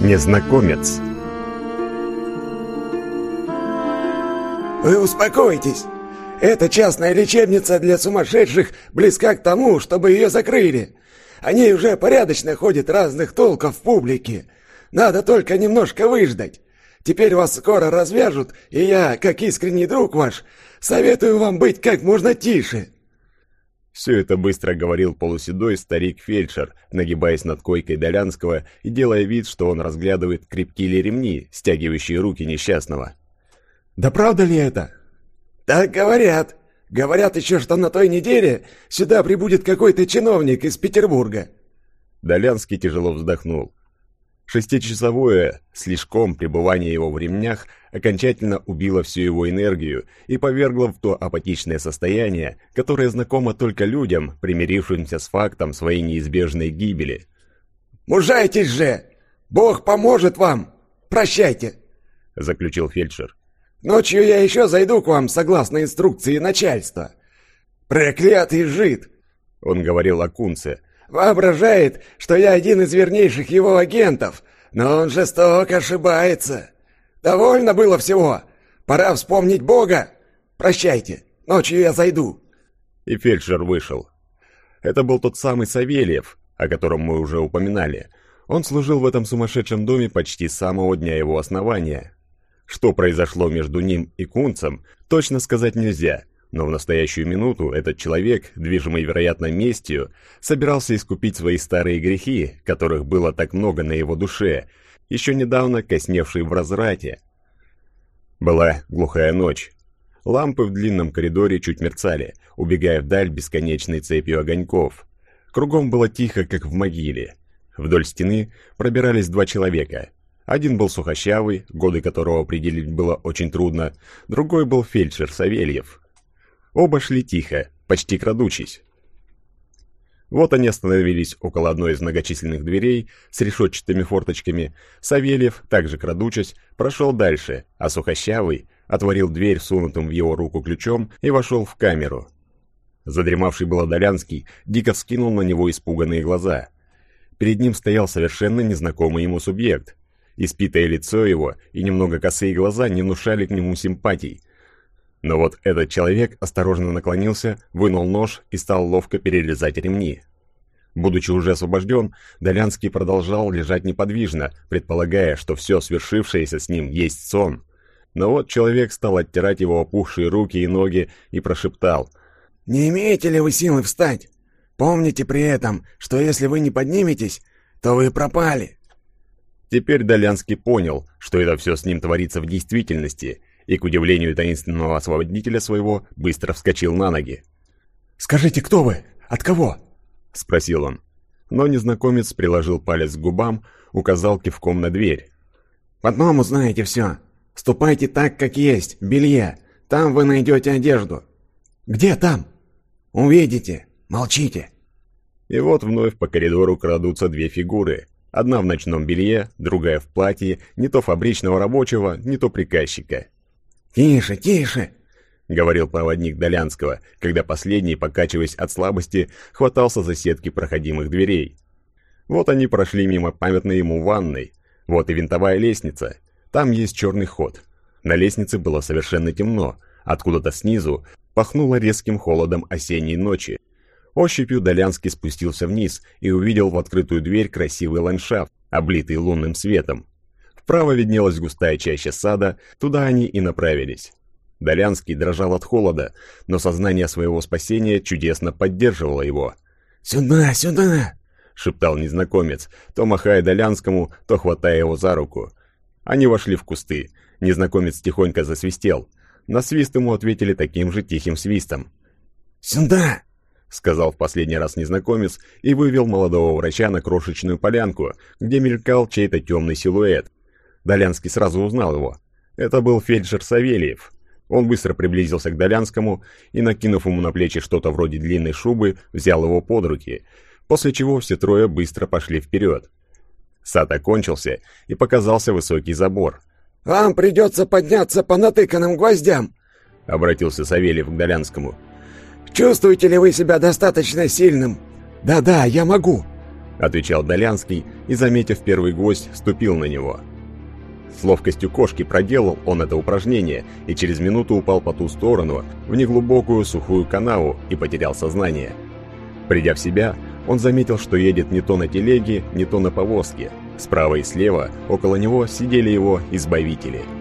Незнакомец. Вы успокойтесь. Эта частная лечебница для сумасшедших близка к тому, чтобы ее закрыли. Они уже порядочно ходят разных толков в публике. Надо только немножко выждать. Теперь вас скоро развяжут, и я, как искренний друг ваш, советую вам быть как можно тише». Все это быстро говорил полуседой старик-фельдшер, нагибаясь над койкой Долянского и делая вид, что он разглядывает крепкие ли ремни, стягивающие руки несчастного. «Да правда ли это?» «Так говорят. Говорят еще, что на той неделе сюда прибудет какой-то чиновник из Петербурга». Долянский тяжело вздохнул. Шестичасовое слишком пребывание его в ремнях окончательно убило всю его энергию и повергло в то апатичное состояние, которое знакомо только людям, примирившимся с фактом своей неизбежной гибели. «Мужайтесь же! Бог поможет вам! Прощайте!» — заключил фельдшер. «Ночью я еще зайду к вам согласно инструкции начальства. Проклятый жид!» — он говорил о Кунце — Воображает, что я один из вернейших его агентов, но он жестоко ошибается. Довольно было всего. Пора вспомнить Бога. Прощайте, ночью я зайду». И фельдшер вышел. Это был тот самый Савельев, о котором мы уже упоминали. Он служил в этом сумасшедшем доме почти с самого дня его основания. Что произошло между ним и Кунцем, точно сказать нельзя – но в настоящую минуту этот человек, движимый, вероятно, местью, собирался искупить свои старые грехи, которых было так много на его душе, еще недавно косневшие в разврате. Была глухая ночь. Лампы в длинном коридоре чуть мерцали, убегая вдаль бесконечной цепью огоньков. Кругом было тихо, как в могиле. Вдоль стены пробирались два человека. Один был сухощавый, годы которого определить было очень трудно, другой был фельдшер Савельев, Оба шли тихо, почти крадучись. Вот они остановились около одной из многочисленных дверей с решетчатыми форточками. Савельев, также крадучись, прошел дальше, а Сухощавый отворил дверь сунутым в его руку ключом и вошел в камеру. Задремавший было Долянский дико вскинул на него испуганные глаза. Перед ним стоял совершенно незнакомый ему субъект. Испитое лицо его и немного косые глаза не внушали к нему симпатий, но вот этот человек осторожно наклонился, вынул нож и стал ловко перерезать ремни. Будучи уже освобожден, Долянский продолжал лежать неподвижно, предполагая, что все свершившееся с ним есть сон. Но вот человек стал оттирать его опухшие руки и ноги и прошептал. «Не имеете ли вы силы встать? Помните при этом, что если вы не подниметесь, то вы пропали». Теперь Долянский понял, что это все с ним творится в действительности, и, к удивлению таинственного освободителя своего, быстро вскочил на ноги. «Скажите, кто вы? От кого?» — спросил он. Но незнакомец приложил палец к губам, указал кивком на дверь. «Потом узнаете все. Ступайте так, как есть, белье. Там вы найдете одежду». «Где там?» «Увидите. Молчите». И вот вновь по коридору крадутся две фигуры. Одна в ночном белье, другая в платье, не то фабричного рабочего, не то приказчика. «Тише, тише!» — говорил проводник Долянского, когда последний, покачиваясь от слабости, хватался за сетки проходимых дверей. Вот они прошли мимо памятной ему ванной. Вот и винтовая лестница. Там есть черный ход. На лестнице было совершенно темно. Откуда-то снизу пахнуло резким холодом осенней ночи. Ощупью Долянский спустился вниз и увидел в открытую дверь красивый ландшафт, облитый лунным светом. Вправо виднелась густая чаща сада, туда они и направились. Долянский дрожал от холода, но сознание своего спасения чудесно поддерживало его. «Сюда, сюда!» — шептал незнакомец, то махая Долянскому, то хватая его за руку. Они вошли в кусты. Незнакомец тихонько засвистел. На свист ему ответили таким же тихим свистом. «Сюда!» — сказал в последний раз незнакомец и вывел молодого врача на крошечную полянку, где мелькал чей-то темный силуэт, Долянский сразу узнал его. Это был фельдшер Савельев. Он быстро приблизился к Долянскому и, накинув ему на плечи что-то вроде длинной шубы, взял его под руки, после чего все трое быстро пошли вперед. Сад окончился, и показался высокий забор. «Вам придется подняться по натыканным гвоздям», — обратился Савельев к Долянскому. «Чувствуете ли вы себя достаточно сильным?» «Да-да, я могу». — отвечал Долянский и, заметив первый гость, ступил на него. С ловкостью кошки проделал он это упражнение и через минуту упал по ту сторону, в неглубокую сухую канаву и потерял сознание. Придя в себя, он заметил, что едет не то на телеге, не то на повозке. Справа и слева около него сидели его избавители —